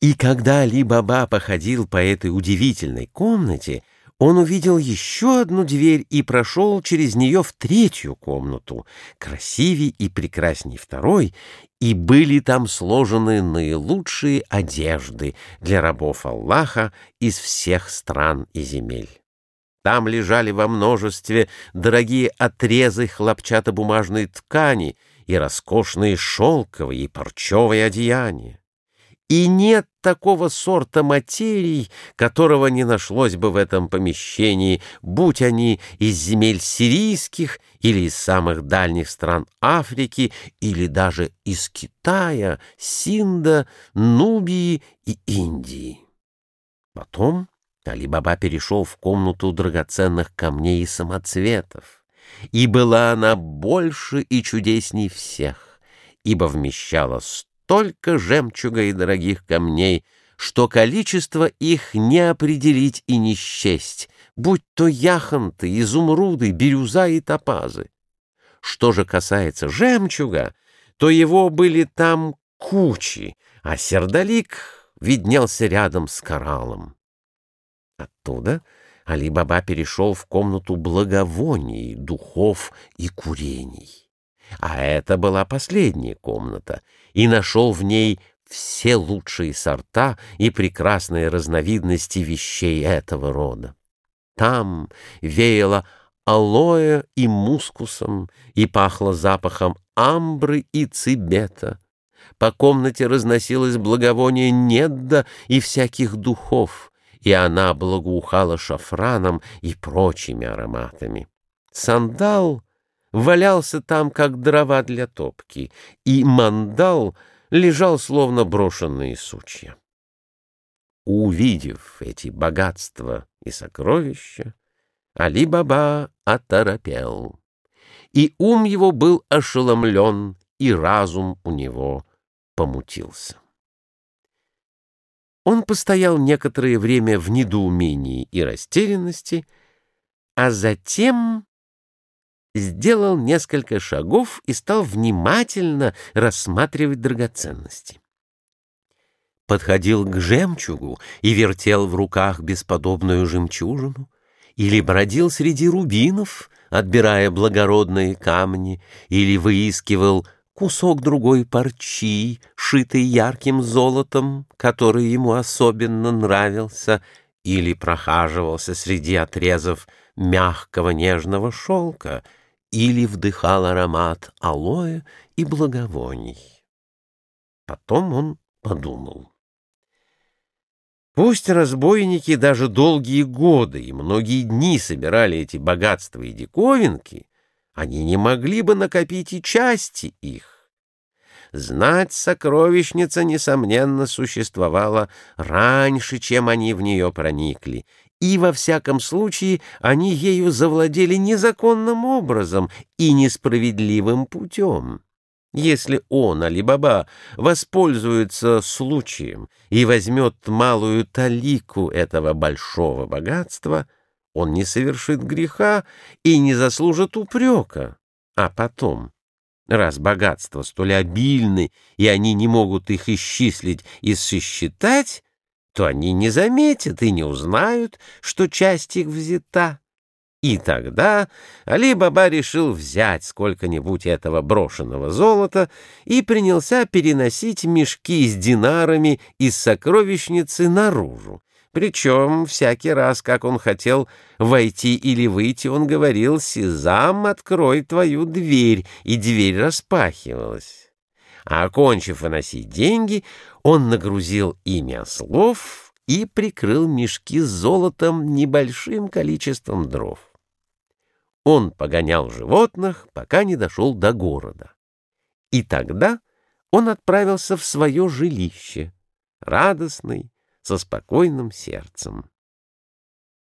И когда Али-Баба походил по этой удивительной комнате, он увидел еще одну дверь и прошел через нее в третью комнату, красивей и прекрасней второй, и были там сложены наилучшие одежды для рабов Аллаха из всех стран и земель. Там лежали во множестве дорогие отрезы хлопчатобумажной ткани и роскошные шелковые и парчевые одеяния. И нет такого сорта материй, которого не нашлось бы в этом помещении, будь они из земель сирийских или из самых дальних стран Африки, или даже из Китая, Синда, Нубии и Индии. Потом Али-Баба перешел в комнату драгоценных камней и самоцветов, и была она больше и чудесней всех, ибо вмещала столько жемчуга и дорогих камней, что количество их не определить и не счесть, будь то яхонты, изумруды, бирюза и топазы. Что же касается жемчуга, то его были там кучи, а сердолик виднелся рядом с кораллом. Оттуда Али-Баба перешел в комнату благовоний, духов и курений. А это была последняя комната, и нашел в ней все лучшие сорта и прекрасные разновидности вещей этого рода. Там веяло алоэ и мускусом, и пахло запахом амбры и цибета. По комнате разносилось благовоние недда и всяких духов, и она благоухала шафраном и прочими ароматами. Сандал валялся там, как дрова для топки, и мандал лежал, словно брошенные сучья. Увидев эти богатства и сокровища, Али-Баба оторопел, и ум его был ошеломлен, и разум у него помутился. Он постоял некоторое время в недоумении и растерянности, а затем сделал несколько шагов и стал внимательно рассматривать драгоценности. Подходил к жемчугу и вертел в руках бесподобную жемчужину, или бродил среди рубинов, отбирая благородные камни, или выискивал кусок другой парчи, шитый ярким золотом, который ему особенно нравился, или прохаживался среди отрезов мягкого нежного шелка — или вдыхал аромат алоэ и благовоний. Потом он подумал. Пусть разбойники даже долгие годы и многие дни собирали эти богатства и диковинки, они не могли бы накопить и части их. Знать сокровищница, несомненно, существовала раньше, чем они в нее проникли, и во всяком случае они ею завладели незаконным образом и несправедливым путем. Если он, Али-Баба, воспользуется случаем и возьмет малую талику этого большого богатства, он не совершит греха и не заслужит упрека. А потом, раз богатства столь обильны, и они не могут их исчислить и сосчитать, то они не заметят и не узнают, что часть их взята. И тогда Али-Баба решил взять сколько-нибудь этого брошенного золота и принялся переносить мешки с динарами из сокровищницы наружу. Причем всякий раз, как он хотел войти или выйти, он говорил «Сезам, открой твою дверь», и дверь распахивалась а, окончив выносить деньги, он нагрузил ими ослов и прикрыл мешки с золотом небольшим количеством дров. Он погонял животных, пока не дошел до города. И тогда он отправился в свое жилище, радостный, со спокойным сердцем.